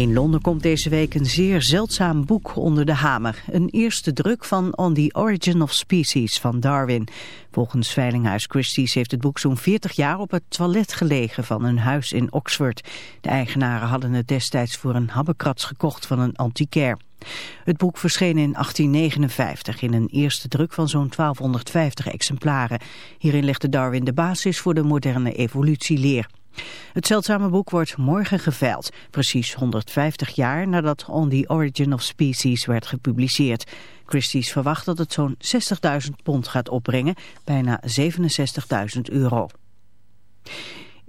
In Londen komt deze week een zeer zeldzaam boek onder de hamer. Een eerste druk van On the Origin of Species van Darwin. Volgens Veilinghuis Christie's heeft het boek zo'n 40 jaar op het toilet gelegen van een huis in Oxford. De eigenaren hadden het destijds voor een habbekrats gekocht van een antiquair. Het boek verscheen in 1859 in een eerste druk van zo'n 1250 exemplaren. Hierin legde Darwin de basis voor de moderne evolutieleer. Het zeldzame boek wordt morgen geveild, precies 150 jaar nadat On the Origin of Species werd gepubliceerd. Christie's verwacht dat het zo'n 60.000 pond gaat opbrengen, bijna 67.000 euro.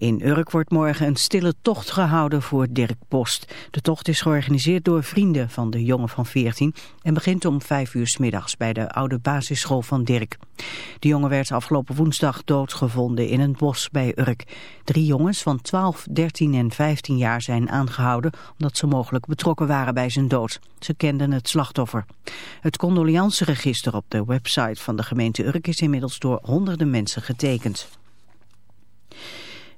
In Urk wordt morgen een stille tocht gehouden voor Dirk Post. De tocht is georganiseerd door vrienden van de jongen van 14 en begint om 5 uur s middags bij de oude basisschool van Dirk. De jongen werd afgelopen woensdag doodgevonden in een bos bij Urk. Drie jongens van 12, 13 en 15 jaar zijn aangehouden omdat ze mogelijk betrokken waren bij zijn dood. Ze kenden het slachtoffer. Het condoleanceregister op de website van de gemeente Urk is inmiddels door honderden mensen getekend.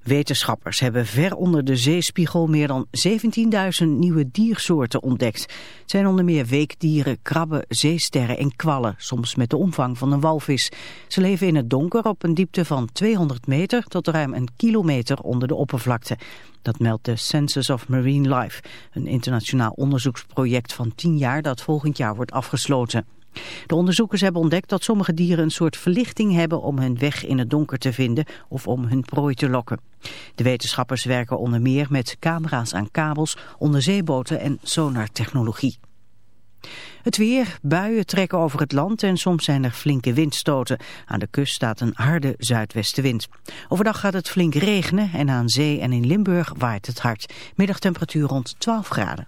Wetenschappers hebben ver onder de zeespiegel meer dan 17.000 nieuwe diersoorten ontdekt. Het zijn onder meer weekdieren, krabben, zeesterren en kwallen, soms met de omvang van een walvis. Ze leven in het donker op een diepte van 200 meter tot ruim een kilometer onder de oppervlakte. Dat meldt de Census of Marine Life, een internationaal onderzoeksproject van 10 jaar dat volgend jaar wordt afgesloten. De onderzoekers hebben ontdekt dat sommige dieren een soort verlichting hebben om hun weg in het donker te vinden of om hun prooi te lokken. De wetenschappers werken onder meer met camera's aan kabels, onderzeeboten en sonartechnologie. Het weer, buien trekken over het land en soms zijn er flinke windstoten. Aan de kust staat een harde zuidwestenwind. Overdag gaat het flink regenen en aan zee en in Limburg waait het hard. Middagtemperatuur rond 12 graden.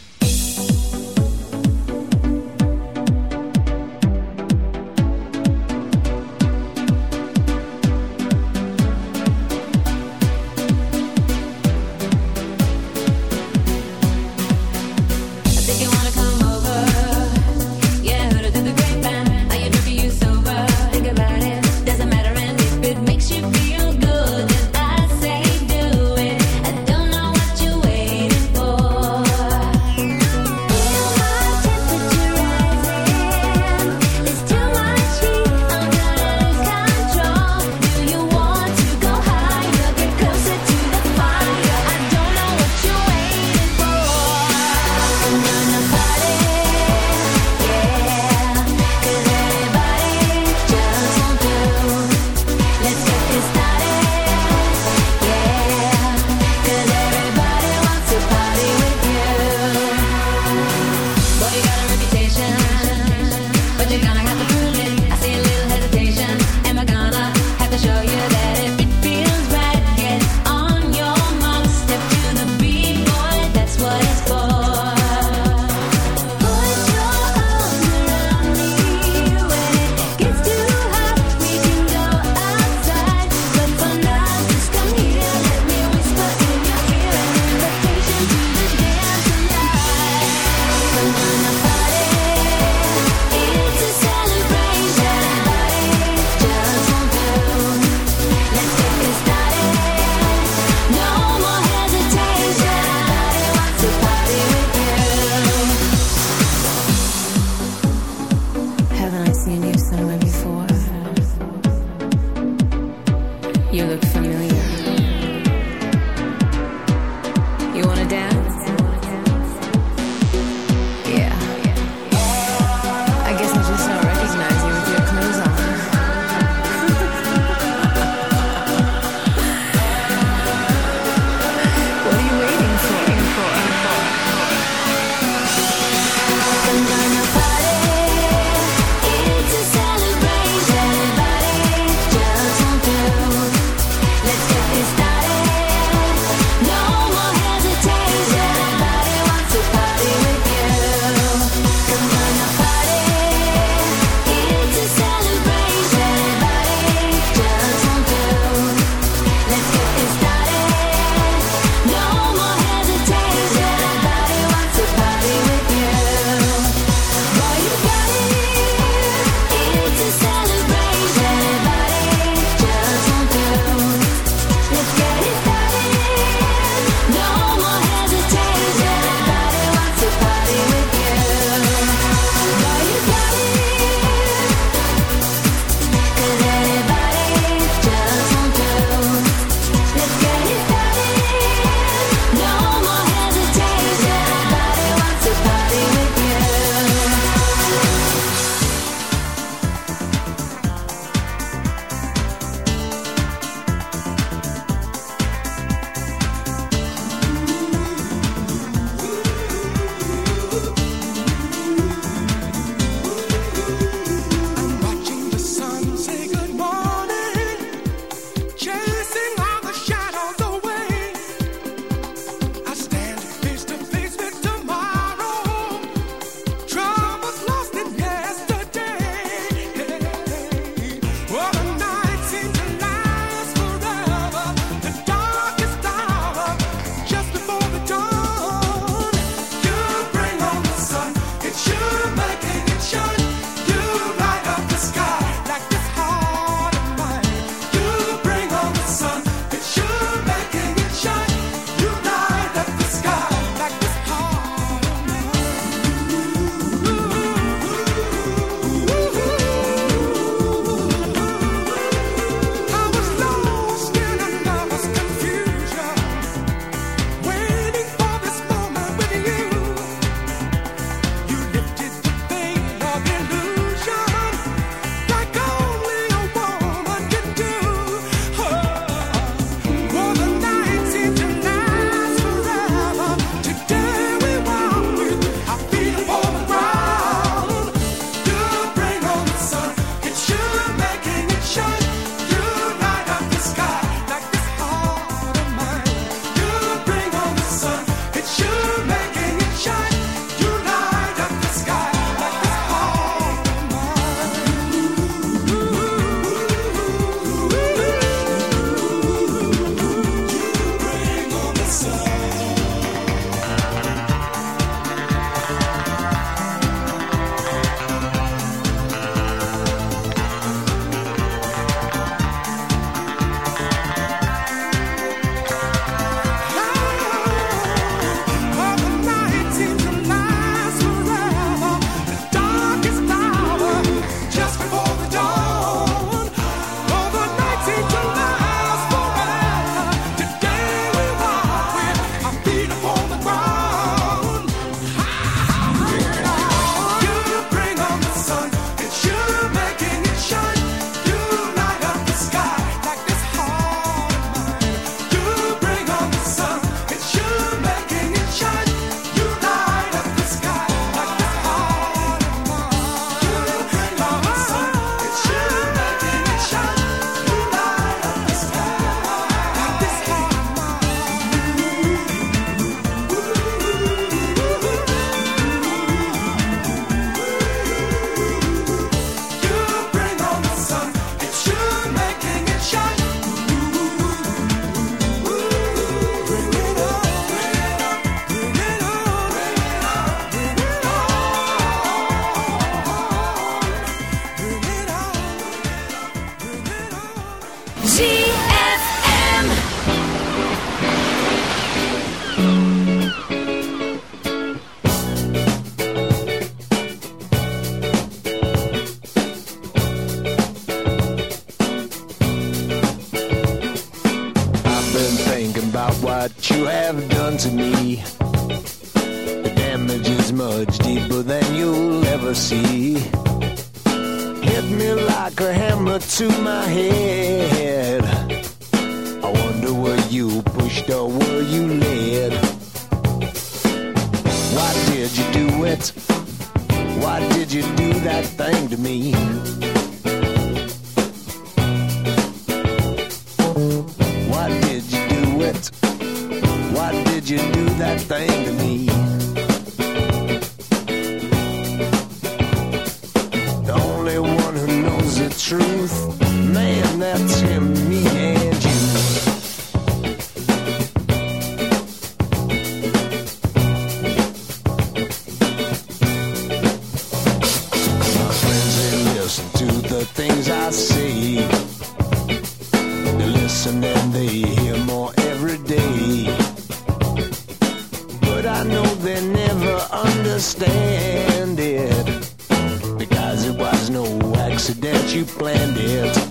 Accident, you planned it.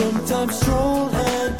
sometimes stroll and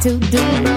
To do